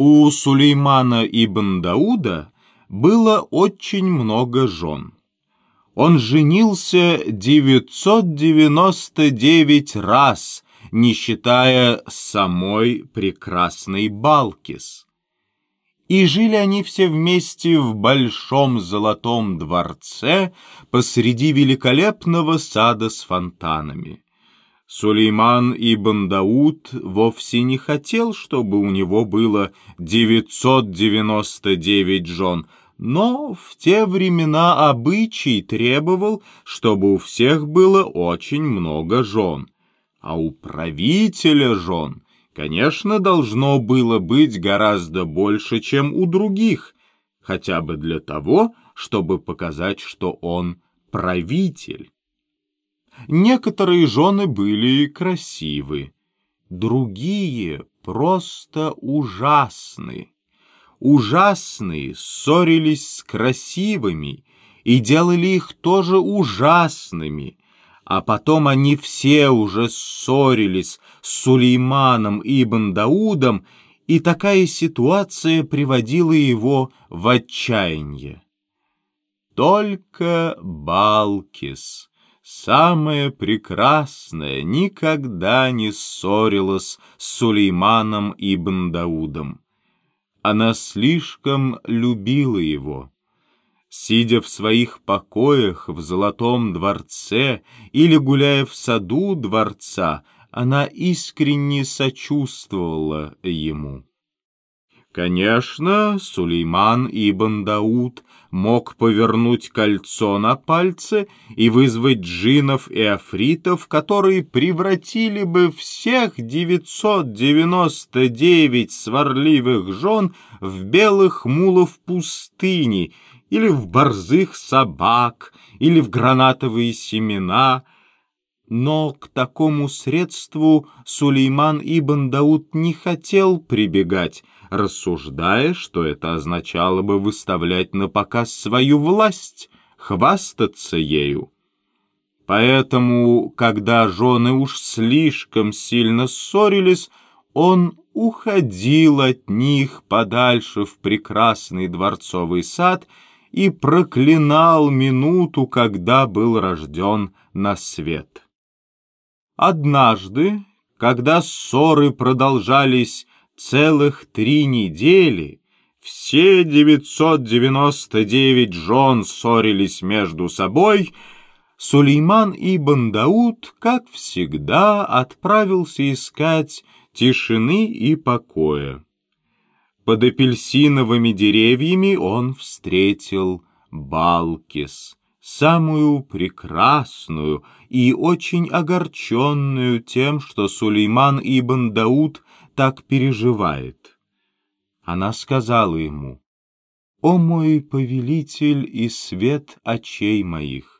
У Сулеймана ибн Дауда было очень много жен. Он женился 999 раз, не считая самой прекрасной Балкис. И жили они все вместе в большом золотом дворце посреди великолепного сада с фонтанами. Сулейман ибн Дауд вовсе не хотел, чтобы у него было 999 жен, но в те времена обычай требовал, чтобы у всех было очень много жен, а у правителя жен, конечно, должно было быть гораздо больше, чем у других, хотя бы для того, чтобы показать, что он правитель. Некоторые жены были красивы, другие просто ужасны. Ужасные ссорились с красивыми и делали их тоже ужасными, а потом они все уже ссорились с Сулейманом ибн Даудом, и такая ситуация приводила его в отчаяние. Только Балкис самая прекрасная никогда не ссорилась с Сулейманом ибн Даудом. Она слишком любила его. Сидя в своих покоях в золотом дворце или гуляя в саду дворца, она искренне сочувствовала ему. Конечно, Сулейман ибн Дауд мог повернуть кольцо на пальце и вызвать джинов и афритов, которые превратили бы всех 999 сварливых жен в белых мулов пустыни или в борзых собак или в гранатовые семена — но к такому средству Сулейман ибн Дауд не хотел прибегать, рассуждая, что это означало бы выставлять на показ свою власть, хвастаться ею. Поэтому, когда жены уж слишком сильно ссорились, он уходил от них подальше в прекрасный дворцовый сад и проклинал минуту, когда был рожден на свет. Однажды, когда ссоры продолжались целых три недели, все 999 жен ссорились между собой, Сулейман ибн Дауд, как всегда, отправился искать тишины и покоя. Под апельсиновыми деревьями он встретил Балкис самую прекрасную и очень огорченную тем, что Сулейман ибн Дауд так переживает. Она сказала ему, «О мой повелитель и свет очей моих!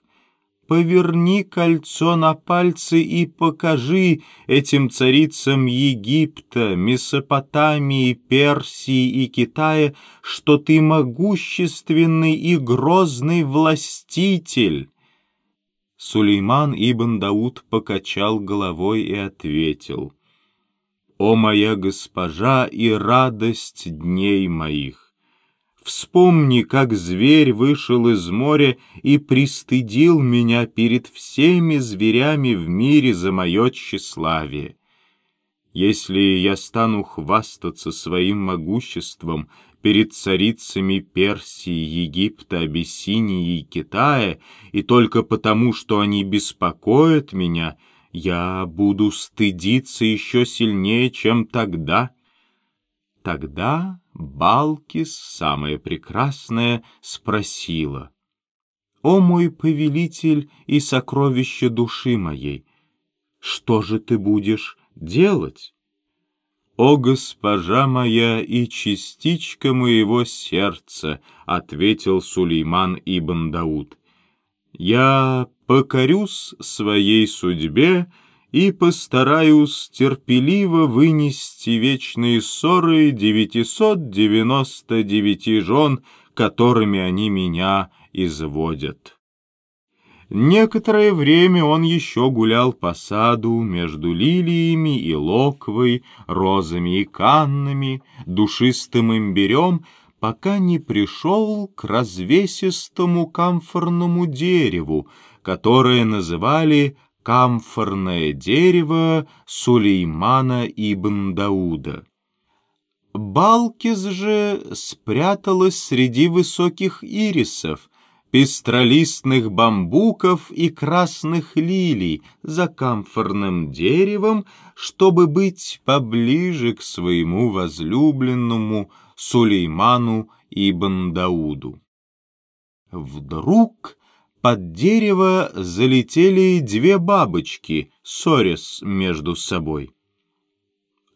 Поверни кольцо на пальцы и покажи этим царицам Египта, Месопотамии, Персии и Китая, что ты могущественный и грозный властитель». Сулейман ибн Дауд покачал головой и ответил, «О моя госпожа и радость дней моих! Вспомни, как зверь вышел из моря и пристыдил меня перед всеми зверями в мире за мое тщеславие. Если я стану хвастаться своим могуществом перед царицами Персии, Египта, Абиссинии и Китая, и только потому, что они беспокоят меня, я буду стыдиться еще сильнее, чем тогда. Тогда Балкис, самая прекрасная, спросила, «О мой повелитель и сокровище души моей, что же ты будешь делать?» «О, госпожа моя и частичка моего сердца!» — ответил Сулейман ибн Дауд. «Я покорюсь своей судьбе и постараюсь терпеливо вынести вечные ссоры 999 жен, которыми они меня изводят. Некоторое время он еще гулял по саду между лилиями и локвой, розами и каннами, душистым имбирем, пока не пришел к развесистому камфорному дереву, которое называли камфорное дерево Сулеймана ибн Дауда. Балкис же спряталась среди высоких ирисов, пестролистных бамбуков и красных лилий за камфорным деревом, чтобы быть поближе к своему возлюбленному Сулейману ибн Дауду. Вдруг под дерево залетели две бабочки, ссорясь между собой.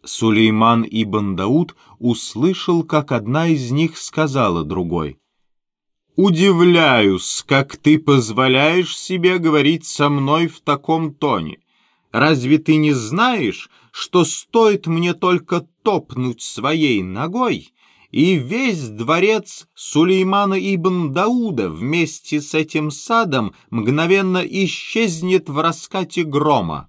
Сулейман ибн Дауд услышал, как одна из них сказала другой. «Удивляюсь, как ты позволяешь себе говорить со мной в таком тоне. Разве ты не знаешь, что стоит мне только топнуть своей ногой, и весь дворец Сулеймана ибн Дауда вместе с этим садом мгновенно исчезнет в раскате грома?»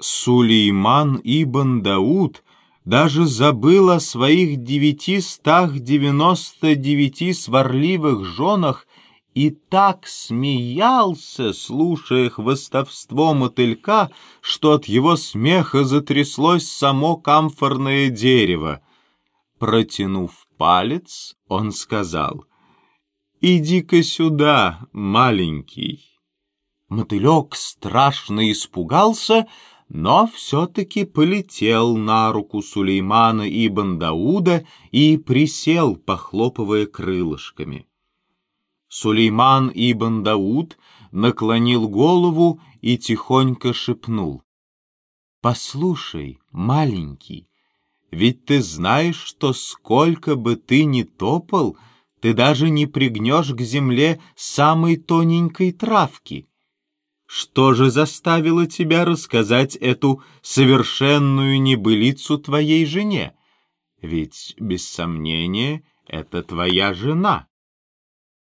Сулейман ибн Дауд даже забыл о своих девятистах девяносто девяти сварливых женах и так смеялся, слушая хвостовство мотылька, что от его смеха затряслось само камфорное дерево. Протянув палец, он сказал, «Иди-ка сюда, маленький». Мотылек страшно испугался, но все-таки полетел на руку Сулеймана ибн Дауда и присел, похлопывая крылышками. Сулейман ибн Дауд наклонил голову и тихонько шепнул. «Послушай, маленький, ведь ты знаешь, что сколько бы ты ни топал, ты даже не пригнешь к земле самой тоненькой травки. Что же заставило тебя рассказать эту совершенную небылицу твоей жене? Ведь, без сомнения, это твоя жена.